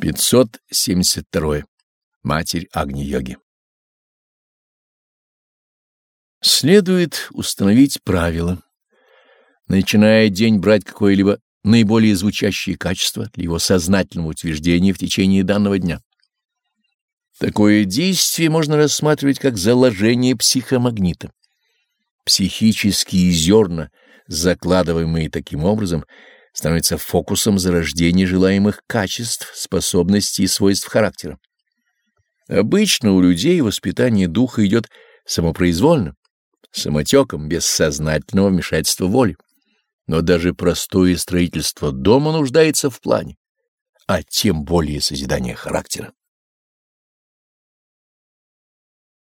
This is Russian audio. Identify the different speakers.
Speaker 1: 572. Матерь Агни-йоги Следует установить правила. Начиная день брать какое-либо наиболее звучащее качество для его сознательного утверждения в течение данного дня. Такое действие можно рассматривать как заложение психомагнита. Психические зерна, закладываемые таким образом, становится фокусом зарождения желаемых качеств, способностей и свойств характера. Обычно у людей воспитание духа идет самопроизвольно, самотеком, без сознательного вмешательства воли. Но даже простое строительство дома нуждается в плане, а тем более созидание характера.